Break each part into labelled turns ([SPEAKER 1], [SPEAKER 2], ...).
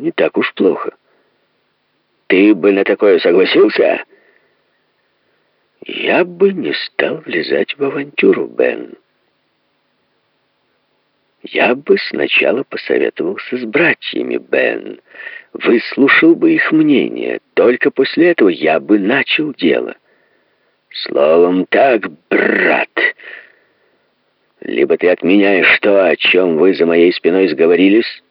[SPEAKER 1] не так уж плохо. Ты бы на такое согласился? Я бы не стал влезать в авантюру, Бен. Я бы сначала посоветовался с братьями, Бен. Выслушал бы их мнение. Только после этого я бы начал дело. Словом так, брат. Либо ты отменяешь то, о чем вы за моей спиной сговорились,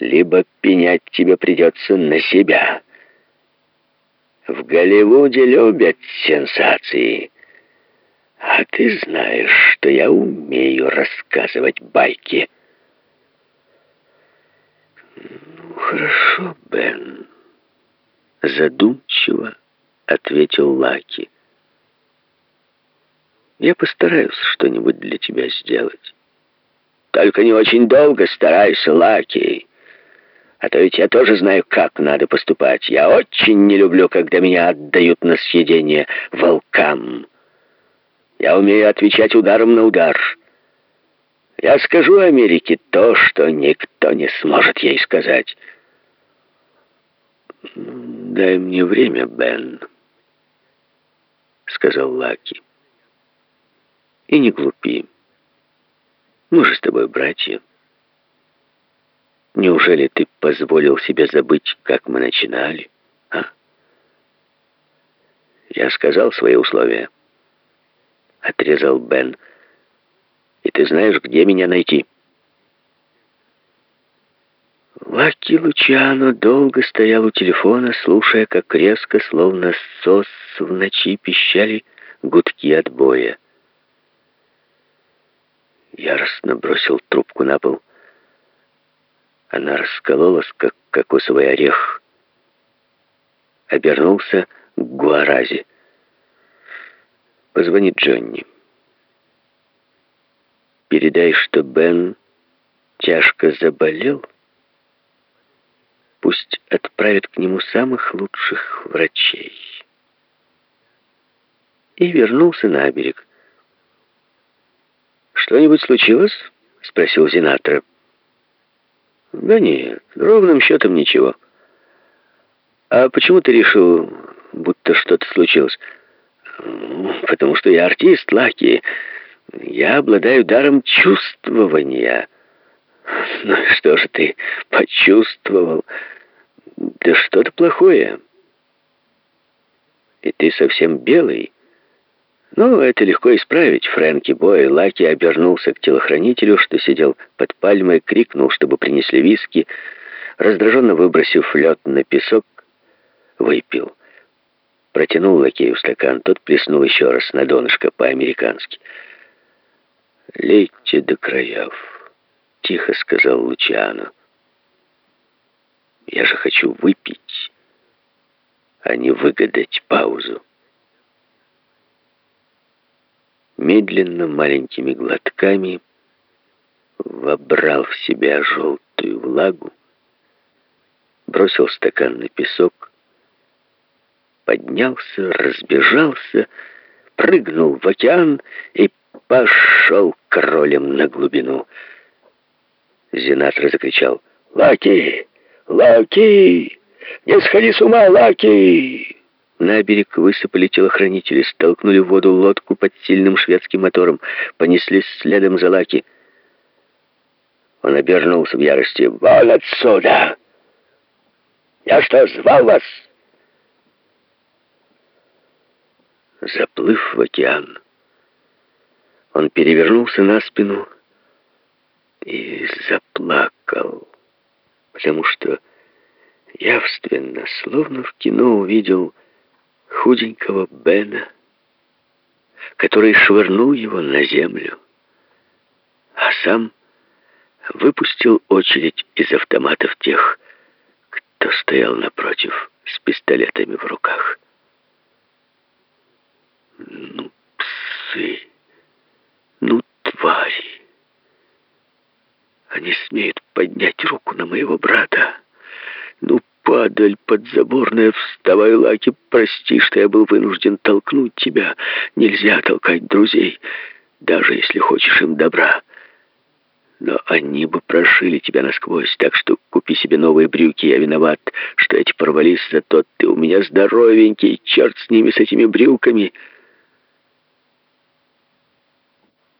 [SPEAKER 1] либо пенять тебе придется на себя. В Голливуде любят сенсации. А ты знаешь, что я умею рассказывать байки. Ну, хорошо, Бен. Задумчиво ответил Лаки. Я постараюсь что-нибудь для тебя сделать. Только не очень долго старайся, Лаки. А то ведь я тоже знаю, как надо поступать. Я очень не люблю, когда меня отдают на съедение волкам. Я умею отвечать ударом на удар. Я скажу Америке то, что никто не сможет ей сказать. «Дай мне время, Бен», — сказал Лаки. «И не глупи. Мы же с тобой братья». Неужели ты позволил себе забыть, как мы начинали, а? Я сказал свои условия. Отрезал Бен. И ты знаешь, где меня найти? Лаки Лучано долго стоял у телефона, слушая, как резко, словно сос в ночи пищали гудки отбоя. Яростно бросил трубку на пол она раскололась, как кокосовый орех. Обернулся к Гуарази. «Позвони Джонни. Передай, что Бен тяжко заболел. Пусть отправят к нему самых лучших врачей». И вернулся на берег. «Что-нибудь случилось?» — спросил Зинатра. Да нет, ровным счетом ничего. А почему ты решил, будто что-то случилось? Потому что я артист, Лаки. Я обладаю даром чувствования. Ну что же ты почувствовал? Да что-то плохое. И ты совсем белый. Ну, это легко исправить. Фрэнки Бой Лаки обернулся к телохранителю, что сидел под пальмой, крикнул, чтобы принесли виски. Раздраженно выбросив лед на песок, выпил. Протянул лакею стакан, тот плеснул еще раз на донышко по-американски. «Лейте до краев», — тихо сказал Лучиано. «Я же хочу выпить, а не выгадать паузу». Медленно, маленькими глотками, вобрал в себя желтую влагу, бросил стакан на песок, поднялся, разбежался, прыгнул в океан и пошел кролем на глубину. Зинатра закричал «Лаки! Лаки! Не сходи с ума, Лаки!» На берег высыпали телохранители, столкнули в воду лодку под сильным шведским мотором, понеслись следом за Лаки. Он обернулся в ярости. «Вон отсюда! Я что, звал вас?» Заплыв в океан, он перевернулся на спину и заплакал, потому что явственно, словно в кино, увидел худенького Бена, который швырнул его на землю, а сам выпустил очередь из автоматов тех, кто стоял напротив с пистолетами в руках. Ну, псы, ну, твари. Они смеют поднять руку на моего брата. Ну, падаль подзаборная, вставай, Лаки, прости, что я был вынужден толкнуть тебя. Нельзя толкать друзей, даже если хочешь им добра. но они бы прошили тебя насквозь, так что купи себе новые брюки. Я виноват, что эти порвались, зато ты у меня здоровенький, черт с ними, с этими брюками».